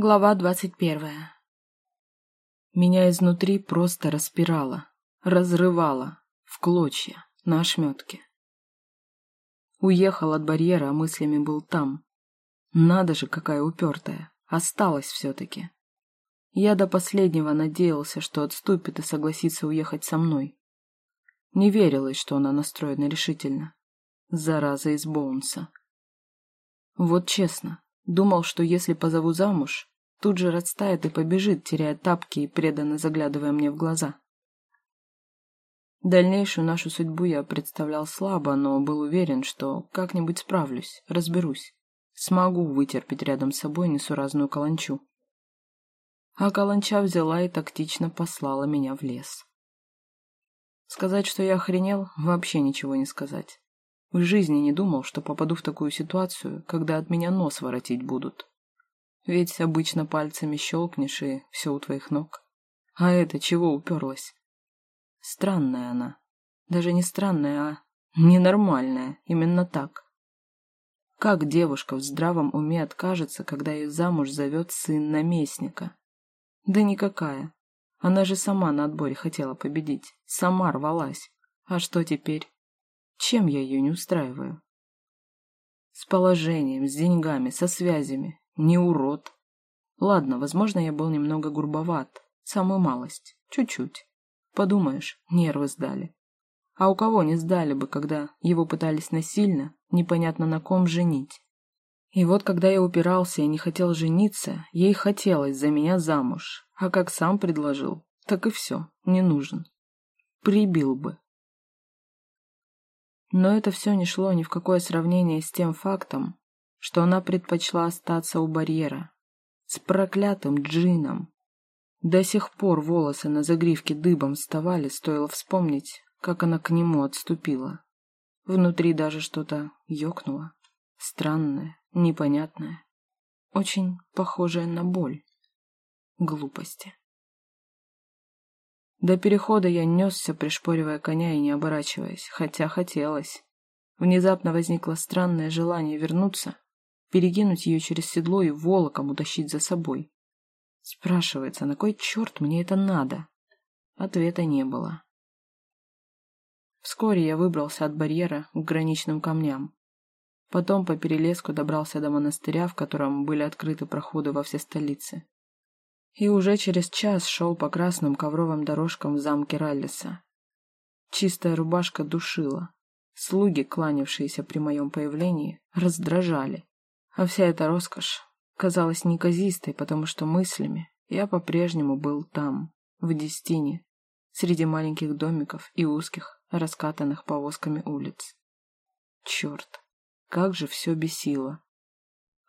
Глава двадцать первая. Меня изнутри просто распирало, разрывало, в клочья, на ошметке. Уехал от барьера, а мыслями был там. Надо же, какая упертая. Осталась все-таки. Я до последнего надеялся, что отступит и согласится уехать со мной. Не верилось, что она настроена решительно. Зараза из Боунса. Вот честно, думал, что если позову замуж, тут же растает и побежит, теряя тапки и преданно заглядывая мне в глаза. Дальнейшую нашу судьбу я представлял слабо, но был уверен, что как-нибудь справлюсь, разберусь. Смогу вытерпеть рядом с собой несуразную каланчу. А каланча взяла и тактично послала меня в лес. Сказать, что я охренел, вообще ничего не сказать. В жизни не думал, что попаду в такую ситуацию, когда от меня нос воротить будут. Ведь обычно пальцами щелкнешь, и все у твоих ног. А это чего уперлась? Странная она. Даже не странная, а ненормальная. Именно так. Как девушка в здравом уме откажется, когда ее замуж зовет сын наместника? Да никакая. Она же сама на отборе хотела победить. Сама рвалась. А что теперь? Чем я ее не устраиваю? С положением, с деньгами, со связями. Не урод. Ладно, возможно, я был немного грубоват. Самую малость. Чуть-чуть. Подумаешь, нервы сдали. А у кого не сдали бы, когда его пытались насильно, непонятно на ком, женить? И вот когда я упирался и не хотел жениться, ей хотелось за меня замуж. А как сам предложил, так и все, не нужен. Прибил бы. Но это все не шло ни в какое сравнение с тем фактом, что она предпочла остаться у барьера. С проклятым джином. До сих пор волосы на загривке дыбом вставали, стоило вспомнить, как она к нему отступила. Внутри даже что-то ёкнуло. Странное, непонятное. Очень похожее на боль. Глупости. До перехода я несся, пришпоривая коня и не оборачиваясь, хотя хотелось. Внезапно возникло странное желание вернуться, перекинуть ее через седло и волоком утащить за собой. Спрашивается, на кой черт мне это надо? Ответа не было. Вскоре я выбрался от барьера к граничным камням. Потом по перелеску добрался до монастыря, в котором были открыты проходы во все столицы и уже через час шел по красным ковровым дорожкам в замке Раллиса. Чистая рубашка душила. Слуги, кланявшиеся при моем появлении, раздражали. А вся эта роскошь казалась неказистой, потому что мыслями я по-прежнему был там, в Дестине, среди маленьких домиков и узких, раскатанных повозками улиц. Черт, как же все бесило.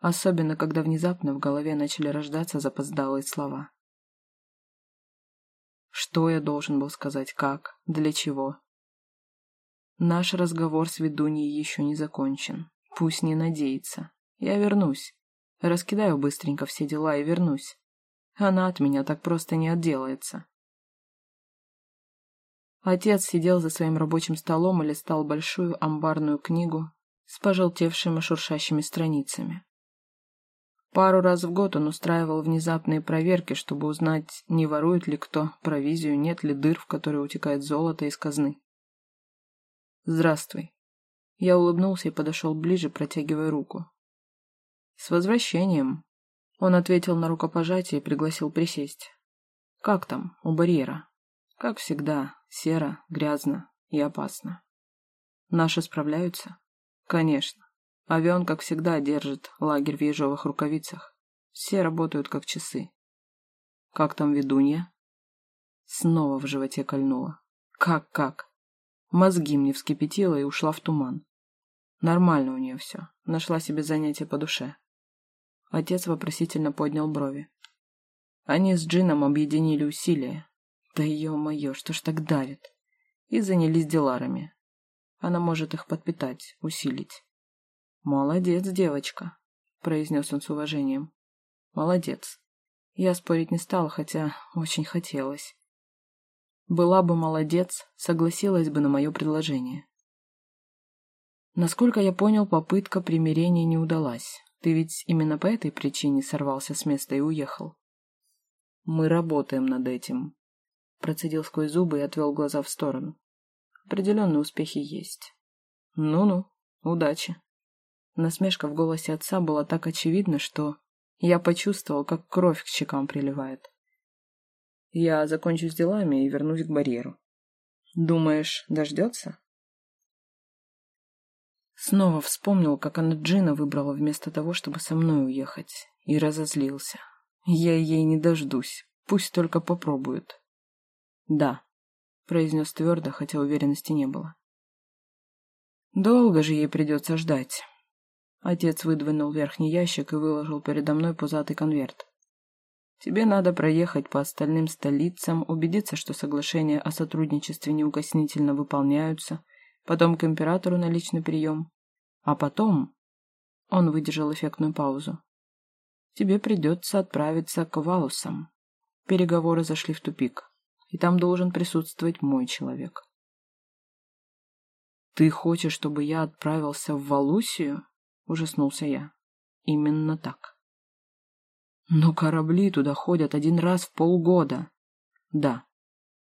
Особенно, когда внезапно в голове начали рождаться запоздалые слова. Что я должен был сказать, как, для чего? Наш разговор с ведуньей еще не закончен. Пусть не надеется. Я вернусь. Раскидаю быстренько все дела и вернусь. Она от меня так просто не отделается. Отец сидел за своим рабочим столом и листал большую амбарную книгу с пожелтевшими шуршащими страницами. Пару раз в год он устраивал внезапные проверки, чтобы узнать, не ворует ли кто провизию, нет ли дыр, в которые утекает золото из казны. «Здравствуй». Я улыбнулся и подошел ближе, протягивая руку. «С возвращением!» Он ответил на рукопожатие и пригласил присесть. «Как там, у барьера?» «Как всегда, серо, грязно и опасно». «Наши справляются?» «Конечно. Авион, как всегда, держит лагерь в ежовых рукавицах. Все работают как часы. Как там ведунья? Снова в животе кольнуло. Как-как? Мозги мне вскипятила и ушла в туман. Нормально у нее все. Нашла себе занятие по душе. Отец вопросительно поднял брови. Они с Джином объединили усилия. Да ё-моё, что ж так давит? И занялись деларами. Она может их подпитать, усилить. «Молодец, девочка», — произнес он с уважением. «Молодец». Я спорить не стала, хотя очень хотелось. Была бы молодец, согласилась бы на мое предложение. Насколько я понял, попытка примирения не удалась. Ты ведь именно по этой причине сорвался с места и уехал. Мы работаем над этим. Процедил сквозь зубы и отвел глаза в сторону. Определенные успехи есть. Ну-ну, удачи. Насмешка в голосе отца была так очевидна, что я почувствовал, как кровь к щекам приливает. Я закончу с делами и вернусь к барьеру. Думаешь, дождется? Снова вспомнил, как она Джина выбрала вместо того, чтобы со мной уехать, и разозлился. Я ей не дождусь, пусть только попробует. Да, произнес твердо, хотя уверенности не было. Долго же ей придется ждать. Отец выдвинул верхний ящик и выложил передо мной пузатый конверт. Тебе надо проехать по остальным столицам, убедиться, что соглашения о сотрудничестве неукоснительно выполняются, потом к императору на личный прием. А потом... Он выдержал эффектную паузу. Тебе придется отправиться к Валусам. Переговоры зашли в тупик, и там должен присутствовать мой человек. «Ты хочешь, чтобы я отправился в Валусию?» — ужаснулся я. «Именно так». Но корабли туда ходят один раз в полгода. Да,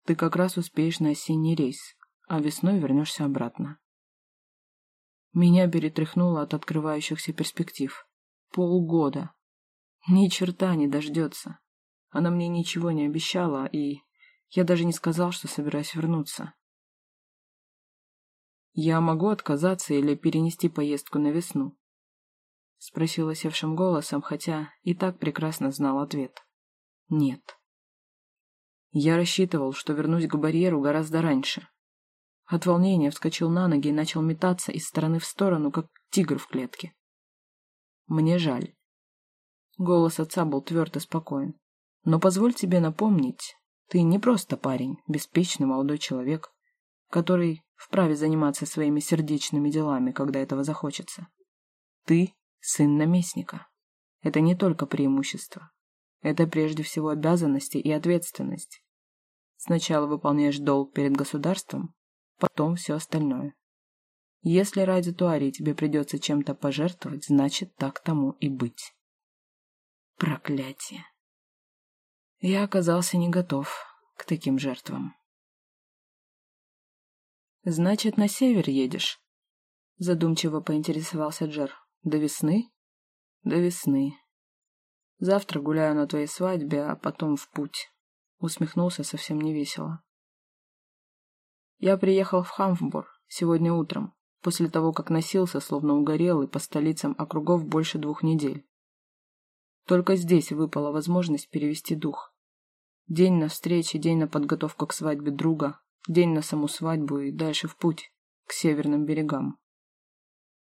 ты как раз успеешь на осенний рейс, а весной вернешься обратно. Меня перетряхнуло от открывающихся перспектив. Полгода. Ни черта не дождется. Она мне ничего не обещала, и я даже не сказал, что собираюсь вернуться. Я могу отказаться или перенести поездку на весну. — спросила севшим голосом, хотя и так прекрасно знал ответ. «Нет». Я рассчитывал, что вернусь к барьеру гораздо раньше. От волнения вскочил на ноги и начал метаться из стороны в сторону, как тигр в клетке. «Мне жаль». Голос отца был тверд и спокоен. «Но позволь тебе напомнить, ты не просто парень, беспечный молодой человек, который вправе заниматься своими сердечными делами, когда этого захочется. Ты сын наместника. Это не только преимущество. Это прежде всего обязанности и ответственность. Сначала выполняешь долг перед государством, потом все остальное. Если ради Туарии тебе придется чем-то пожертвовать, значит, так тому и быть. Проклятие. Я оказался не готов к таким жертвам. «Значит, на север едешь?» Задумчиво поинтересовался Джер. До весны? До весны. Завтра гуляю на твоей свадьбе, а потом в путь. Усмехнулся совсем невесело. Я приехал в Хамфбор сегодня утром, после того, как носился, словно угорелый, по столицам округов больше двух недель. Только здесь выпала возможность перевести дух. День на встрече, день на подготовку к свадьбе друга, день на саму свадьбу и дальше в путь, к северным берегам.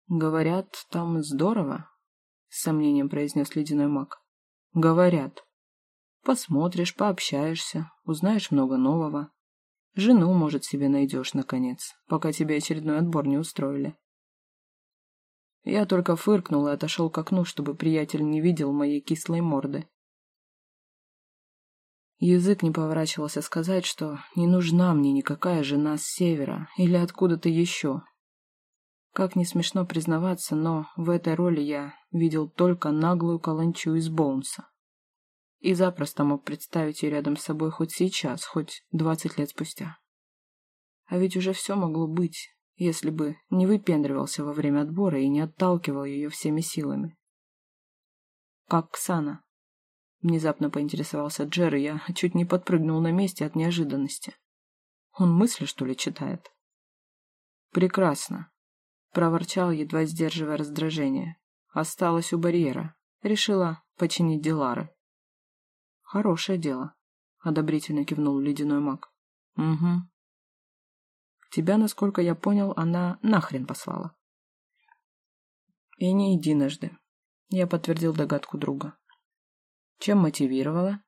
«Говорят, там здорово», — с сомнением произнес ледяной маг. «Говорят. Посмотришь, пообщаешься, узнаешь много нового. Жену, может, себе найдешь, наконец, пока тебе очередной отбор не устроили». Я только фыркнул и отошел к окну, чтобы приятель не видел моей кислой морды. Язык не поворачивался сказать, что не нужна мне никакая жена с севера или откуда-то еще, как не смешно признаваться, но в этой роли я видел только наглую каланчу из Боунса. И запросто мог представить ее рядом с собой хоть сейчас, хоть двадцать лет спустя. А ведь уже все могло быть, если бы не выпендривался во время отбора и не отталкивал ее всеми силами. «Как Ксана?» Внезапно поинтересовался Джер, и я чуть не подпрыгнул на месте от неожиданности. Он мысли, что ли, читает? «Прекрасно», Проворчал, едва сдерживая раздражение. Осталась у барьера. Решила починить Дилары. Хорошее дело. Одобрительно кивнул ледяной маг. Угу. Тебя, насколько я понял, она нахрен послала. И не единожды. Я подтвердил догадку друга. Чем мотивировала?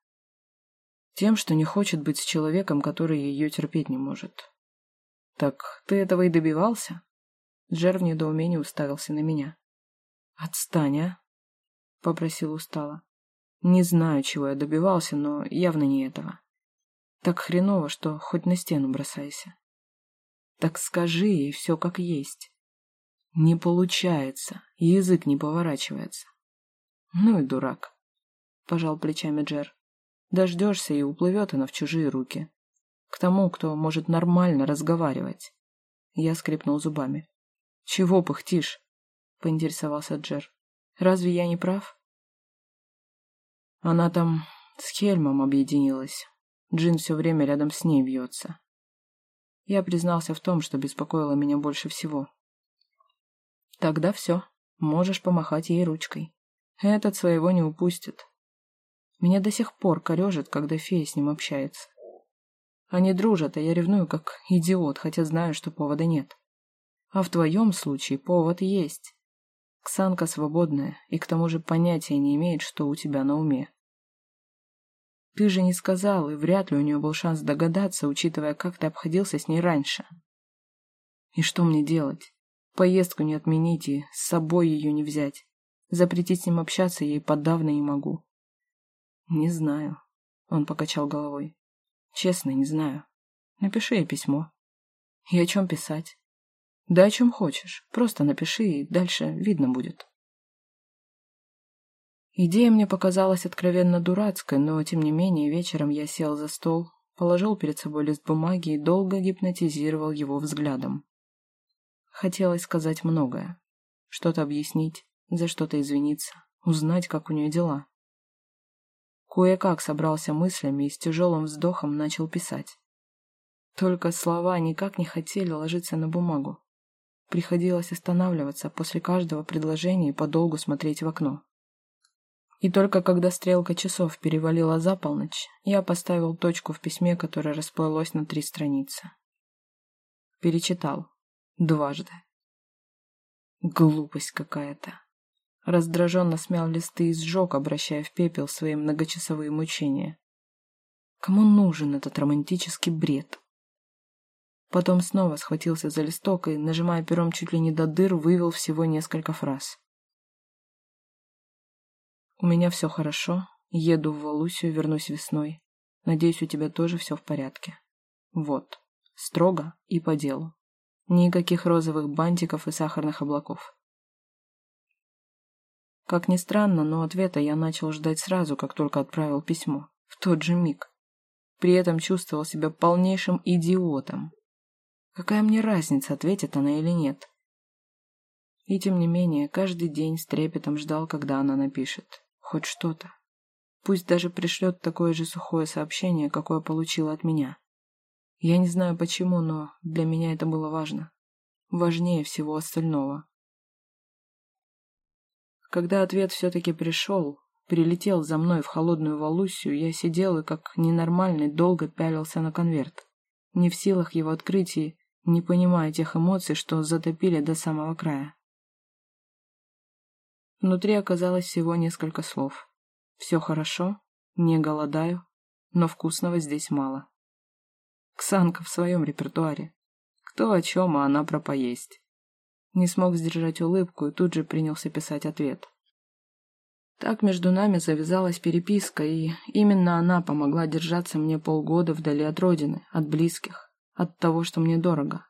Тем, что не хочет быть с человеком, который ее терпеть не может. Так ты этого и добивался? Джер в недоумении уставился на меня. «Отстань, а!» — попросил устало. «Не знаю, чего я добивался, но явно не этого. Так хреново, что хоть на стену бросайся. Так скажи ей все как есть. Не получается, язык не поворачивается. Ну и дурак. Пожал плечами Джер. Дождешься и уплывет она в чужие руки. К тому, кто может нормально разговаривать. Я скрипнул зубами. Чего пыхтишь? Поинтересовался Джер. Разве я не прав? Она там с Хельмом объединилась. Джин все время рядом с ней вьется. Я признался в том, что беспокоило меня больше всего. Тогда все, можешь помахать ей ручкой. Этот своего не упустит. Меня до сих пор корежит, когда фея с ним общается. Они дружат, а я ревную как идиот, хотя знаю, что повода нет. А в твоем случае повод есть. Ксанка свободная и к тому же понятия не имеет, что у тебя на уме. Ты же не сказал, и вряд ли у нее был шанс догадаться, учитывая, как ты обходился с ней раньше. И что мне делать? Поездку не отменить и с собой ее не взять. Запретить с ним общаться я ей подавно не могу. Не знаю. Он покачал головой. Честно, не знаю. Напиши ей письмо. И о чем писать? Да о чем хочешь. Просто напиши, и дальше видно будет. Идея мне показалась откровенно дурацкой, но, тем не менее, вечером я сел за стол, положил перед собой лист бумаги и долго гипнотизировал его взглядом. Хотелось сказать многое. Что-то объяснить, за что-то извиниться, узнать, как у нее дела. Кое-как собрался мыслями и с тяжелым вздохом начал писать. Только слова никак не хотели ложиться на бумагу. Приходилось останавливаться после каждого предложения и подолгу смотреть в окно. И только когда стрелка часов перевалила за полночь, я поставил точку в письме, которое расплылось на три страницы. Перечитал. Дважды. Глупость какая-то. Раздраженно смял листы и сжег, обращая в пепел свои многочасовые мучения. Кому нужен этот романтический бред? Потом снова схватился за листок и, нажимая пером чуть ли не до дыр, вывел всего несколько фраз. У меня все хорошо. Еду в Валусию, вернусь весной. Надеюсь, у тебя тоже все в порядке. Вот. Строго и по делу. Никаких розовых бантиков и сахарных облаков. Как ни странно, но ответа я начал ждать сразу, как только отправил письмо. В тот же миг. При этом чувствовал себя полнейшим идиотом. Какая мне разница, ответит она или нет? И тем не менее, каждый день с трепетом ждал, когда она напишет. Хоть что-то. Пусть даже пришлет такое же сухое сообщение, какое получила от меня. Я не знаю почему, но для меня это было важно. Важнее всего остального. Когда ответ все-таки пришел, прилетел за мной в холодную Валусию, я сидел и как ненормальный долго пялился на конверт. Не в силах его открыть и не понимая тех эмоций, что затопили до самого края. Внутри оказалось всего несколько слов. «Все хорошо, не голодаю, но вкусного здесь мало». Ксанка в своем репертуаре. Кто о чем, а она про поесть. Не смог сдержать улыбку и тут же принялся писать ответ. Так между нами завязалась переписка, и именно она помогла держаться мне полгода вдали от родины, от близких, от того, что мне дорого.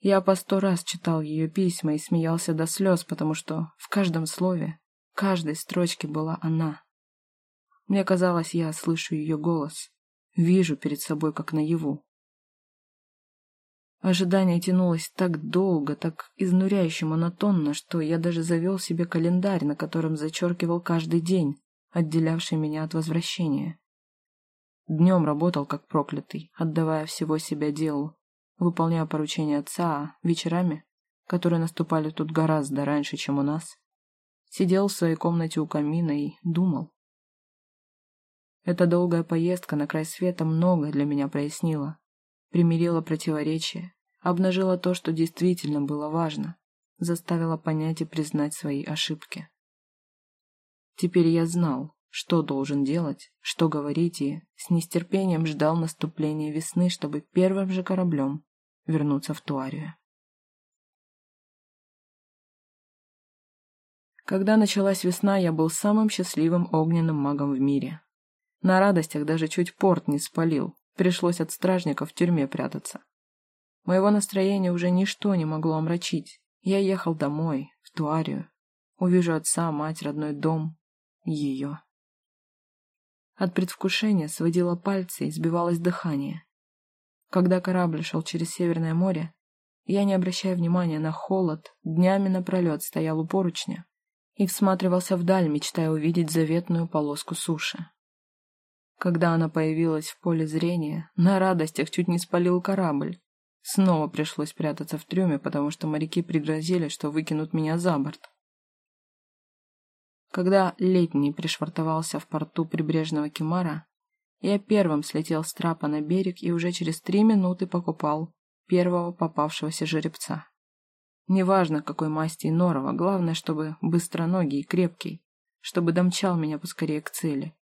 Я по сто раз читал ее письма и смеялся до слез, потому что в каждом слове, каждой строчке была она. Мне казалось, я слышу ее голос, вижу перед собой как наяву. Ожидание тянулось так долго, так изнуряюще монотонно, что я даже завел себе календарь, на котором зачеркивал каждый день, отделявший меня от возвращения. Днем работал как проклятый, отдавая всего себя делу, выполняя поручения отца, а вечерами, которые наступали тут гораздо раньше, чем у нас, сидел в своей комнате у камина и думал. Эта долгая поездка на край света многое для меня прояснила, примирила противоречия, обнажила то, что действительно было важно, заставила понять и признать свои ошибки. Теперь я знал, что должен делать, что говорить, и с нестерпением ждал наступления весны, чтобы первым же кораблем вернуться в Туарию. Когда началась весна, я был самым счастливым огненным магом в мире. На радостях даже чуть порт не спалил, пришлось от стражников в тюрьме прятаться. Моего настроения уже ничто не могло омрачить. Я ехал домой, в Туарию, Увижу отца, мать, родной дом. Ее. От предвкушения сводило пальцы и сбивалось дыхание. Когда корабль шел через Северное море, я, не обращая внимания на холод, днями напролет стоял у поручня и всматривался вдаль, мечтая увидеть заветную полоску суши. Когда она появилась в поле зрения, на радостях чуть не спалил корабль. Снова пришлось прятаться в трюме, потому что моряки пригрозили, что выкинут меня за борт. Когда летний пришвартовался в порту прибрежного Кемара, я первым слетел с трапа на берег и уже через три минуты покупал первого попавшегося жеребца. Неважно, какой масти и норова, главное, чтобы быстроногий и крепкий, чтобы домчал меня поскорее к цели.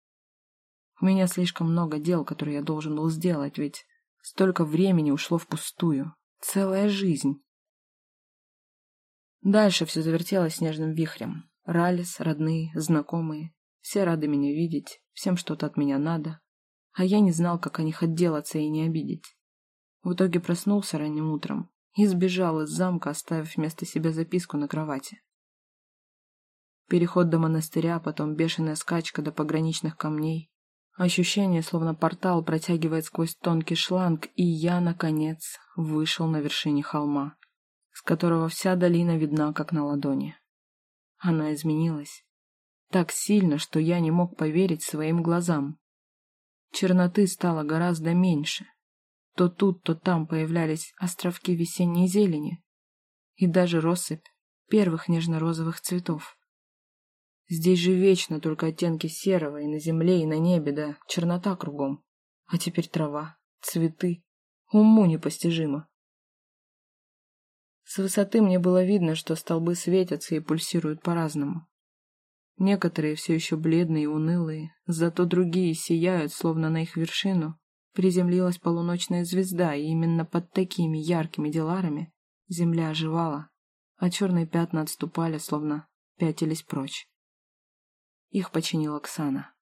У меня слишком много дел, которые я должен был сделать, ведь столько времени ушло впустую. Целая жизнь. Дальше все завертелось снежным вихрем. Ралис, родные, знакомые. Все рады меня видеть, всем что-то от меня надо. А я не знал, как о них отделаться и не обидеть. В итоге проснулся ранним утром, и сбежал из замка, оставив вместо себя записку на кровати. Переход до монастыря, потом бешеная скачка до пограничных камней. Ощущение, словно портал протягивает сквозь тонкий шланг, и я, наконец, вышел на вершине холма, с которого вся долина видна, как на ладони. Она изменилась. Так сильно, что я не мог поверить своим глазам. Черноты стало гораздо меньше, то тут, то там появлялись островки весенней зелени и даже россыпь первых нежно-розовых цветов. Здесь же вечно только оттенки серого и на земле, и на небе, да чернота кругом. А теперь трава, цветы. Уму непостижимо. С высоты мне было видно, что столбы светятся и пульсируют по-разному. Некоторые все еще бледные и унылые, зато другие сияют, словно на их вершину приземлилась полуночная звезда, и именно под такими яркими деларами земля оживала, а черные пятна отступали, словно пятились прочь. Их починила Оксана.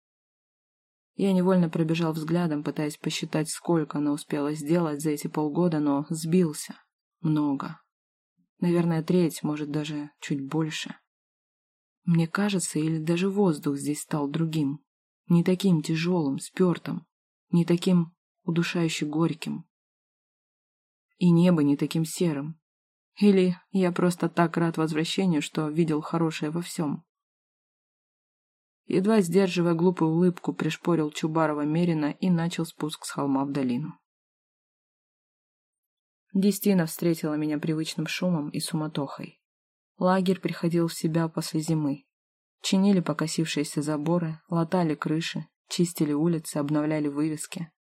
Я невольно пробежал взглядом, пытаясь посчитать, сколько она успела сделать за эти полгода, но сбился. Много. Наверное, треть, может, даже чуть больше. Мне кажется, или даже воздух здесь стал другим. Не таким тяжелым, спертым. Не таким удушающе горьким. И небо не таким серым. Или я просто так рад возвращению, что видел хорошее во всем. Едва сдерживая глупую улыбку, пришпорил Чубарова Мерина и начал спуск с холма в долину. Дестина встретила меня привычным шумом и суматохой. Лагерь приходил в себя после зимы. Чинили покосившиеся заборы, латали крыши, чистили улицы, обновляли вывески.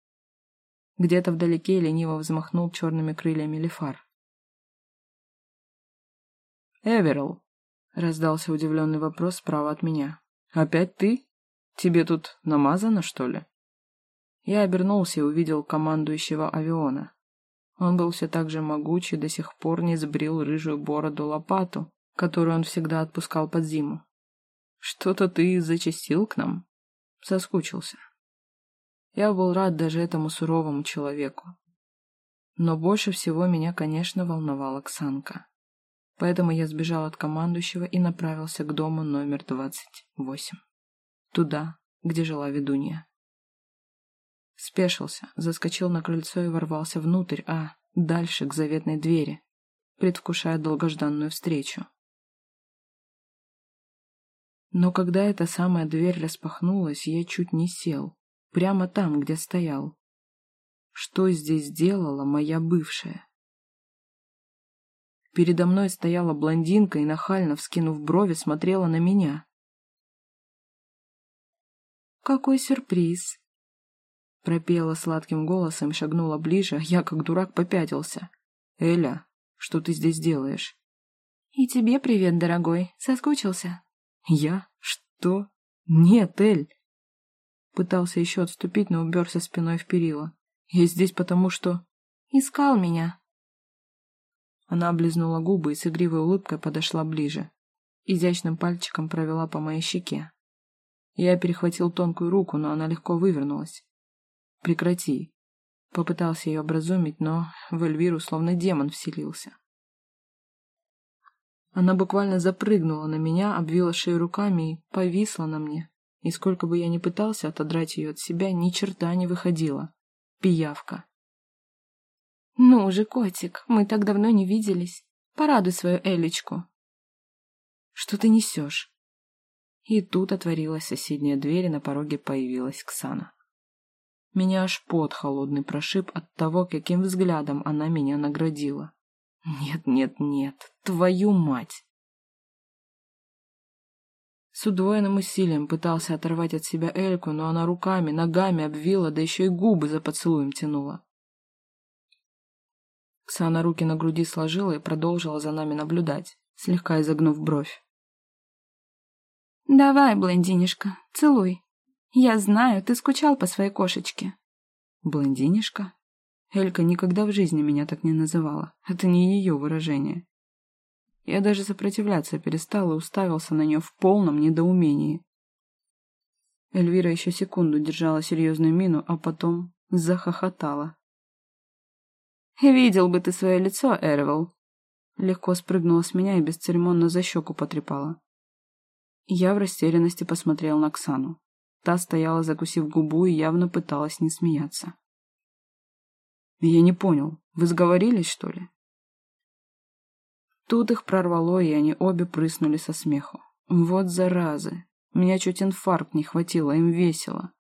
Где-то вдалеке лениво взмахнул черными крыльями Лефар. «Эверл!» — раздался удивленный вопрос справа от меня. «Опять ты? Тебе тут намазано, что ли?» Я обернулся и увидел командующего авиона. Он был все так же могуч и до сих пор не сбрил рыжую бороду-лопату, которую он всегда отпускал под зиму. «Что-то ты зачастил к нам?» Соскучился. Я был рад даже этому суровому человеку. Но больше всего меня, конечно, волновала Ксанка. Поэтому я сбежал от командующего и направился к дому номер 28. Туда, где жила ведунья. Спешился, заскочил на крыльцо и ворвался внутрь, а дальше к заветной двери, предвкушая долгожданную встречу. Но когда эта самая дверь распахнулась, я чуть не сел. Прямо там, где стоял. Что здесь делала моя бывшая? Передо мной стояла блондинка и, нахально вскинув брови, смотрела на меня. «Какой сюрприз!» Пропела сладким голосом, шагнула ближе, а я, как дурак, попятился. «Эля, что ты здесь делаешь?» «И тебе привет, дорогой. Соскучился?» «Я? Что? Нет, Эль, Пытался еще отступить, но уперся спиной в перила. «Я здесь потому, что...» «Искал меня». Она облизнула губы и с игривой улыбкой подошла ближе. Изящным пальчиком провела по моей щеке. Я перехватил тонкую руку, но она легко вывернулась. «Прекрати». Попытался ее образумить, но в Эльвиру словно демон вселился. Она буквально запрыгнула на меня, обвила шею руками и повисла на мне. И сколько бы я ни пытался отодрать ее от себя, ни черта не выходила. Пиявка. «Ну уже котик, мы так давно не виделись. Порадуй свою Элечку». «Что ты несешь?» И тут отворилась соседняя дверь, и на пороге появилась Ксана. Меня аж под холодный прошиб от того, каким взглядом она меня наградила. Нет, нет, нет, твою мать! С удвоенным усилием пытался оторвать от себя Эльку, но она руками, ногами обвила, да еще и губы за поцелуем тянула. Ксана руки на груди сложила и продолжила за нами наблюдать, слегка изогнув бровь. «Давай, блондинишка, целуй. Я знаю, ты скучал по своей кошечке». «Блондинишка?» Элька никогда в жизни меня так не называла. Это не ее выражение. Я даже сопротивляться перестал и уставился на нее в полном недоумении. Эльвира еще секунду держала серьезную мину, а потом захохотала. «Видел бы ты свое лицо, Эрвел!» Легко спрыгнула с меня и бесцеремонно за щеку потрепала. Я в растерянности посмотрел на Оксану. Та стояла, закусив губу, и явно пыталась не смеяться. «Я не понял, вы сговорились, что ли?» Тут их прорвало, и они обе прыснули со смеху. Вот заразы. Меня чуть инфаркт не хватило, им весело.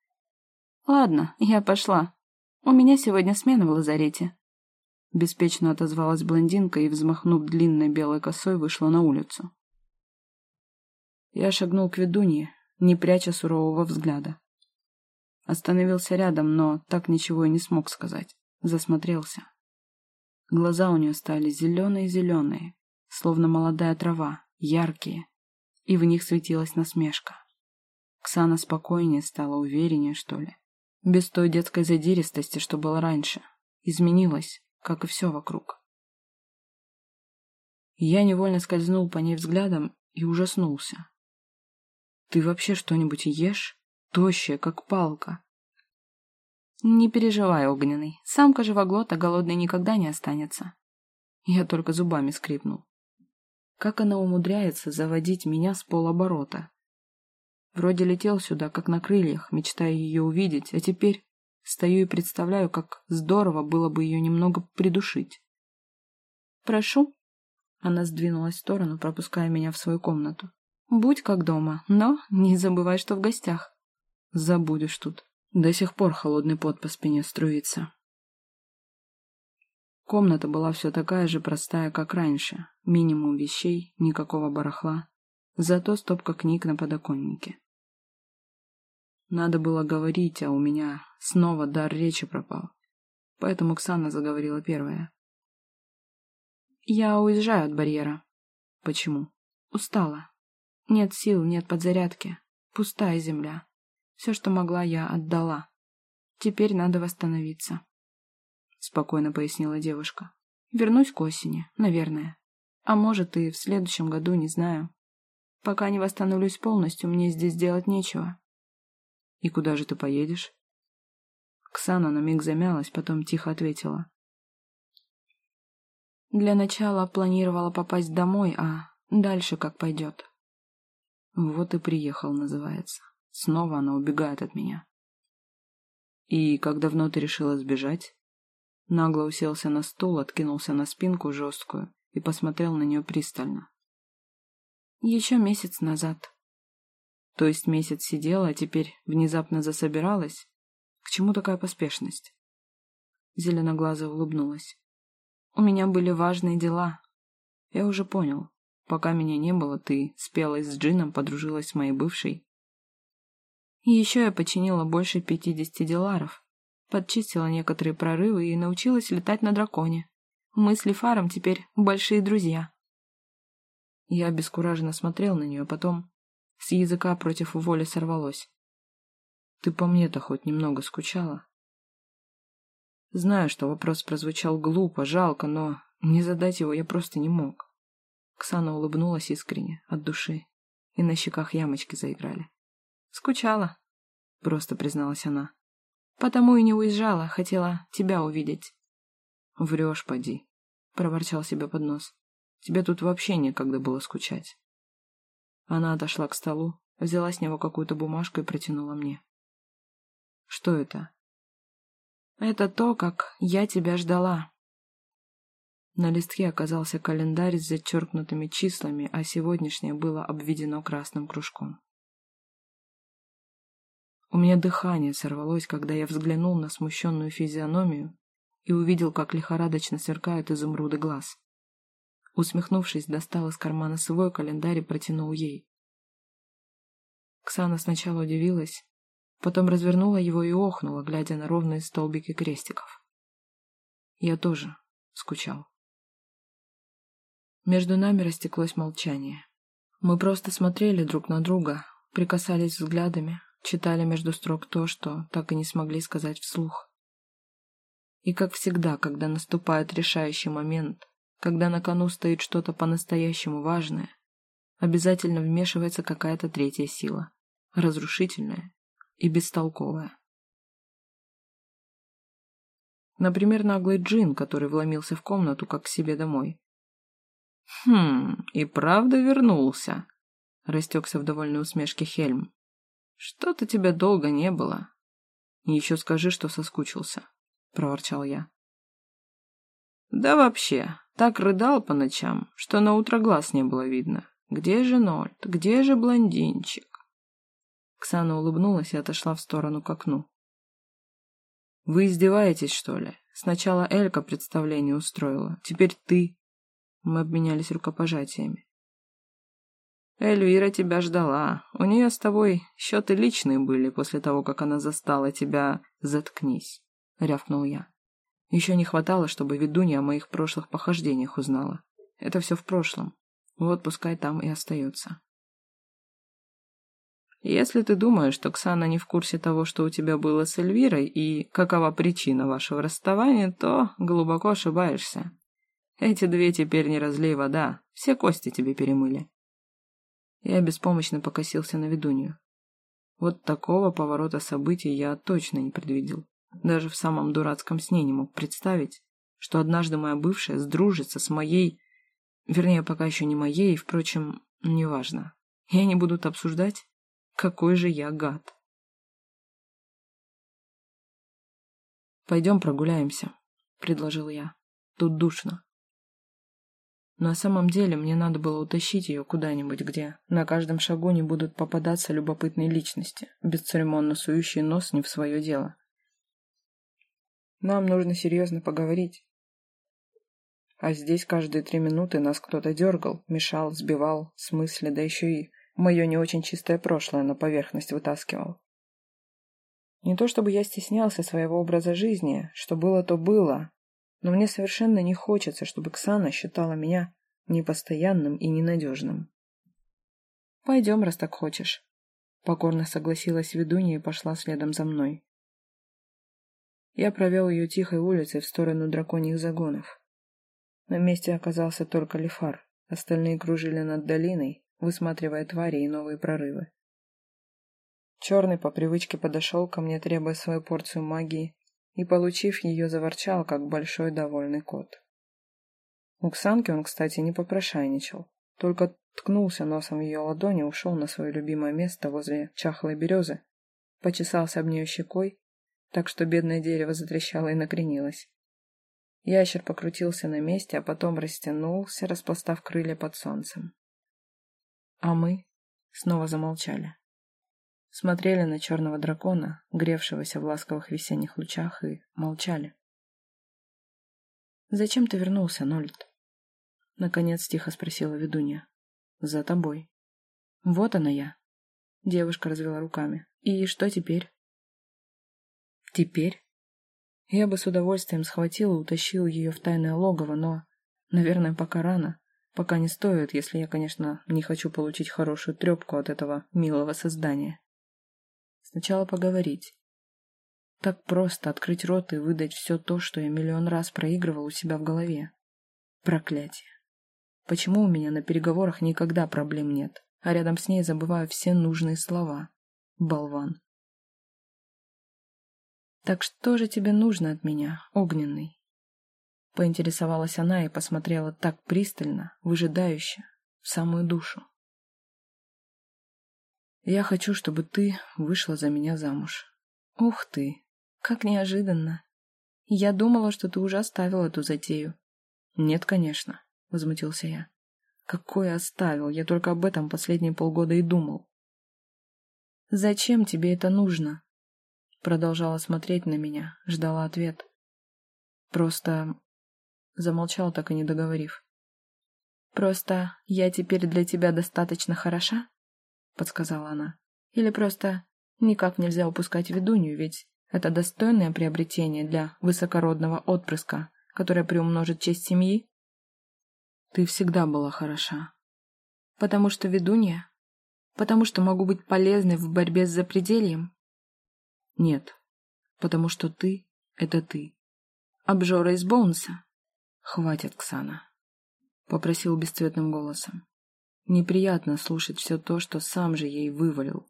«Ладно, я пошла. У меня сегодня смена в лазарете». Беспечно отозвалась блондинка и, взмахнув длинной белой косой, вышла на улицу. Я шагнул к ведунье, не пряча сурового взгляда. Остановился рядом, но так ничего и не смог сказать. Засмотрелся. Глаза у нее стали зеленые-зеленые, словно молодая трава, яркие, и в них светилась насмешка. Ксана спокойнее стала, увереннее, что ли. Без той детской задиристости, что было раньше. Изменилась, как и все вокруг. Я невольно скользнул по ней взглядом и ужаснулся. Ты вообще что-нибудь ешь? Тощая, как палка. Не переживай, огненный. Самка живоглота голодной никогда не останется. Я только зубами скрипнул. Как она умудряется заводить меня с полоборота? Вроде летел сюда, как на крыльях, мечтая ее увидеть, а теперь стою и представляю, как здорово было бы ее немного придушить. «Прошу». Она сдвинулась в сторону, пропуская меня в свою комнату. Будь как дома, но не забывай, что в гостях. Забудешь тут. До сих пор холодный пот по спине струится. Комната была все такая же простая, как раньше. Минимум вещей, никакого барахла. Зато стопка книг на подоконнике. Надо было говорить, а у меня снова дар речи пропал. Поэтому Ксана заговорила первая. «Я уезжаю от барьера». «Почему?» «Устала. Нет сил, нет подзарядки. Пустая земля. Все, что могла, я отдала. Теперь надо восстановиться. Спокойно пояснила девушка. Вернусь к осени, наверное. А может и в следующем году, не знаю. Пока не восстановлюсь полностью, мне здесь делать нечего. И куда же ты поедешь? Ксана на миг замялась, потом тихо ответила. Для начала планировала попасть домой, а дальше как пойдет. Вот и приехал, называется. Снова она убегает от меня. И как давно ты решила сбежать? Нагло уселся на стул, откинулся на спинку жесткую и посмотрел на нее пристально. Еще месяц назад. То есть месяц сидела, а теперь внезапно засобиралась? К чему такая поспешность? Зеленоглазая улыбнулась. У меня были важные дела. Я уже понял. Пока меня не было, ты спелась с Джином, подружилась с моей бывшей. И еще я починила больше пятидесяти деларов, подчистила некоторые прорывы и научилась летать на драконе. Мы с Лифаром теперь большие друзья. Я обескураженно смотрел на нее, а потом с языка против воли сорвалось. Ты по мне-то хоть немного скучала? Знаю, что вопрос прозвучал глупо, жалко, но не задать его я просто не мог. Ксана улыбнулась искренне, от души, и на щеках ямочки заиграли. «Скучала», — просто призналась она. «Потому и не уезжала, хотела тебя увидеть». «Врешь, поди», — проворчал себе под нос. Тебе тут вообще некогда было скучать. Она отошла к столу, взяла с него какую-то бумажку и протянула мне. Что это? Это то, как я тебя ждала. На листке оказался календарь с зачеркнутыми числами, а сегодняшнее было обведено красным кружком. У меня дыхание сорвалось, когда я взглянул на смущенную физиономию и увидел, как лихорадочно сверкают изумруды глаз. Усмехнувшись, достал из кармана свой календарь и протянул ей. Ксана сначала удивилась, потом развернула его и охнула, глядя на ровные столбики крестиков. Я тоже скучал. Между нами растеклось молчание. Мы просто смотрели друг на друга, прикасались взглядами, читали между строк то, что так и не смогли сказать вслух. И как всегда, когда наступает решающий момент, когда на кону стоит что-то по-настоящему важное, обязательно вмешивается какая-то третья сила, разрушительная и бестолковая. Например, наглый джин, который вломился в комнату, как к себе домой. «Хм, и правда вернулся», — растекся в довольной усмешке Хельм. «Что-то тебя долго не было. еще скажи, что соскучился», — проворчал я. «Да вообще, так рыдал по ночам, что на утро глаз не было видно. Где же Нольд? Где же блондинчик?» Ксана улыбнулась и отошла в сторону к окну. «Вы издеваетесь, что ли? Сначала Элька представление устроила, теперь ты. Мы обменялись рукопожатиями. Эльвира тебя ждала. У нее с тобой счеты личные были после того, как она застала тебя. Заткнись, рявкнул я. Еще не хватало, чтобы ведунья о моих прошлых похождениях узнала. Это все в прошлом. Вот пускай там и остается. Если ты думаешь, что Ксана не в курсе того, что у тебя было с Эльвирой и какова причина вашего расставания, то глубоко ошибаешься. Эти две теперь не разлей вода, все кости тебе перемыли. Я беспомощно покосился на ведунью. Вот такого поворота событий я точно не предвидел. Даже в самом дурацком сне не мог представить, что однажды моя бывшая сдружится с моей... Вернее, пока еще не моей, впрочем, неважно. И они будут обсуждать, какой же я гад. «Пойдем прогуляемся», — предложил я. «Тут душно». На самом деле мне надо было утащить ее куда-нибудь, где на каждом шагу не будут попадаться любопытные личности, бесцеремонно сующие нос не в свое дело. Нам нужно серьезно поговорить. А здесь каждые три минуты нас кто-то дергал, мешал, сбивал с мысли, да еще и мое не очень чистое прошлое на поверхность вытаскивал. Не то чтобы я стеснялся своего образа жизни, что было, то было, но мне совершенно не хочется, чтобы Ксана считала меня непостоянным и ненадежным. «Пойдем, раз так хочешь», — покорно согласилась ведунья и пошла следом за мной. Я провел ее тихой улицей в сторону драконьих загонов. На месте оказался только Лефар, остальные кружили над долиной, высматривая твари и новые прорывы. Черный по привычке подошел ко мне, требуя свою порцию магии, и, получив ее, заворчал, как большой довольный кот. У Ксанки он, кстати, не попрошайничал, только ткнулся носом в ее ладони, ушел на свое любимое место возле чахлой березы, почесался об нее щекой, так что бедное дерево затрещало и накренилось. Ящер покрутился на месте, а потом растянулся, распластав крылья под солнцем. А мы снова замолчали смотрели на черного дракона, гревшегося в ласковых весенних лучах, и молчали. «Зачем ты вернулся, Нольд?» Наконец тихо спросила ведунья. «За тобой». «Вот она я». Девушка развела руками. «И что теперь?» «Теперь?» Я бы с удовольствием схватил и утащил ее в тайное логово, но, наверное, пока рано. Пока не стоит, если я, конечно, не хочу получить хорошую трепку от этого милого создания. Сначала поговорить. Так просто открыть рот и выдать все то, что я миллион раз проигрывал у себя в голове. Проклятие. Почему у меня на переговорах никогда проблем нет, а рядом с ней забываю все нужные слова? Болван. Так что же тебе нужно от меня, огненный? Поинтересовалась она и посмотрела так пристально, выжидающе, в самую душу. «Я хочу, чтобы ты вышла за меня замуж». «Ух ты! Как неожиданно! Я думала, что ты уже оставил эту затею». «Нет, конечно», — возмутился я. «Какой оставил? Я только об этом последние полгода и думал». «Зачем тебе это нужно?» Продолжала смотреть на меня, ждала ответ. «Просто Замолчал, так и не договорив. «Просто я теперь для тебя достаточно хороша?» — подсказала она. «Или просто никак нельзя упускать ведунью, ведь это достойное приобретение для высокородного отпрыска, которое приумножит честь семьи?» «Ты всегда была хороша». «Потому что ведунья? Потому что могу быть полезной в борьбе с запредельем?» «Нет, потому что ты — это ты». «Обжора из Боунса?» «Хватит, Ксана», — попросил бесцветным голосом. Неприятно слушать все то, что сам же ей вывалил.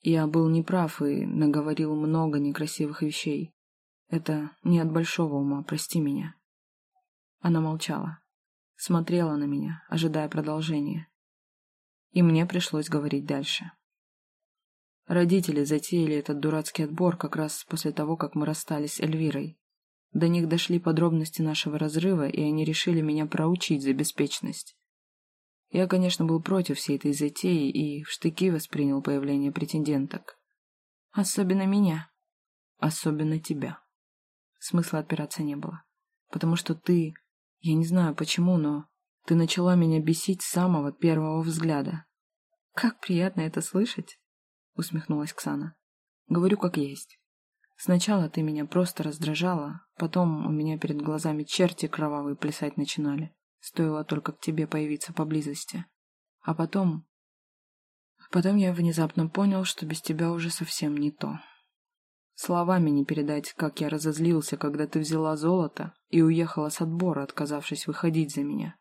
Я был неправ и наговорил много некрасивых вещей. Это не от большого ума, прости меня. Она молчала, смотрела на меня, ожидая продолжения. И мне пришлось говорить дальше. Родители затеяли этот дурацкий отбор как раз после того, как мы расстались с Эльвирой. До них дошли подробности нашего разрыва, и они решили меня проучить за беспечность. Я, конечно, был против всей этой затеи и в штыки воспринял появление претенденток. Особенно меня. Особенно тебя. Смысла отпираться не было. Потому что ты... Я не знаю почему, но ты начала меня бесить с самого первого взгляда. «Как приятно это слышать!» — усмехнулась Ксана. «Говорю, как есть. Сначала ты меня просто раздражала, потом у меня перед глазами черти кровавые плясать начинали. Стоило только к тебе появиться поблизости. А потом... Потом я внезапно понял, что без тебя уже совсем не то. Словами не передать, как я разозлился, когда ты взяла золото и уехала с отбора, отказавшись выходить за меня.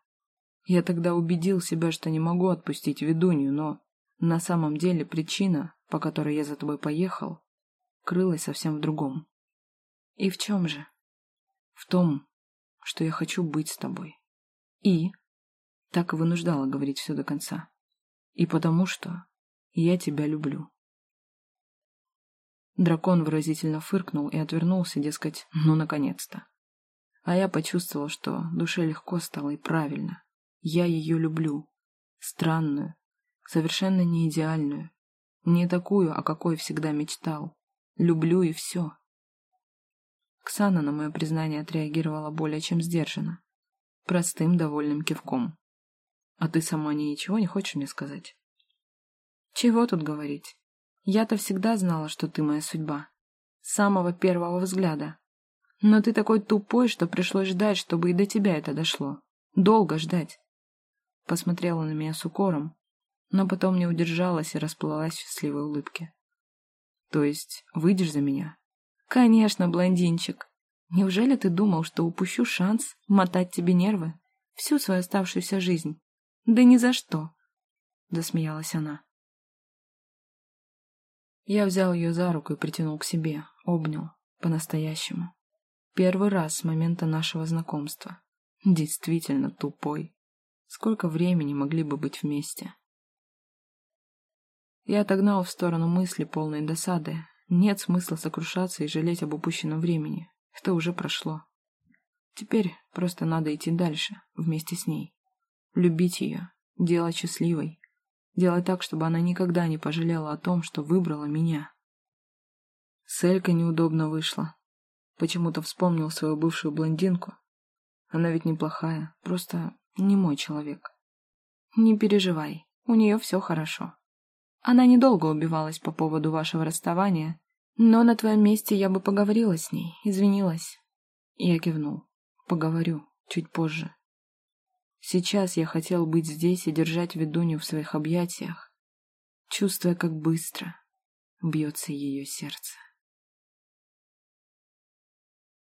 Я тогда убедил себя, что не могу отпустить ведунью, но на самом деле причина, по которой я за тобой поехал, крылась совсем в другом. И в чем же? В том, что я хочу быть с тобой. И? Так вынуждала говорить все до конца. И потому что я тебя люблю. Дракон выразительно фыркнул и отвернулся, дескать, ну, наконец-то. А я почувствовал, что душе легко стало и правильно. Я ее люблю. Странную, совершенно не идеальную. Не такую, о какой всегда мечтал. Люблю и все. Ксана на мое признание отреагировала более чем сдержанно. Простым, довольным кивком. А ты сама ничего не хочешь мне сказать? Чего тут говорить? Я-то всегда знала, что ты моя судьба. С самого первого взгляда. Но ты такой тупой, что пришлось ждать, чтобы и до тебя это дошло. Долго ждать. Посмотрела на меня с укором, но потом не удержалась и расплылась в счастливой улыбке. То есть выйдешь за меня? Конечно, блондинчик. Неужели ты думал, что упущу шанс мотать тебе нервы всю свою оставшуюся жизнь? Да ни за что. Засмеялась она. Я взял ее за руку и притянул к себе, обнял, по-настоящему. Первый раз с момента нашего знакомства. Действительно тупой. Сколько времени могли бы быть вместе? Я отогнал в сторону мысли полной досады. Нет смысла сокрушаться и жалеть об упущенном времени. Это уже прошло. Теперь просто надо идти дальше, вместе с ней. Любить ее, делать счастливой. Делать так, чтобы она никогда не пожалела о том, что выбрала меня. С Элькой неудобно вышло. Почему-то вспомнил свою бывшую блондинку. Она ведь неплохая, просто не мой человек. Не переживай, у нее все хорошо. Она недолго убивалась по поводу вашего расставания, но на твоем месте я бы поговорила с ней, извинилась. Я кивнул. Поговорю, чуть позже. Сейчас я хотел быть здесь и держать ведунью в своих объятиях, чувствуя, как быстро бьется ее сердце.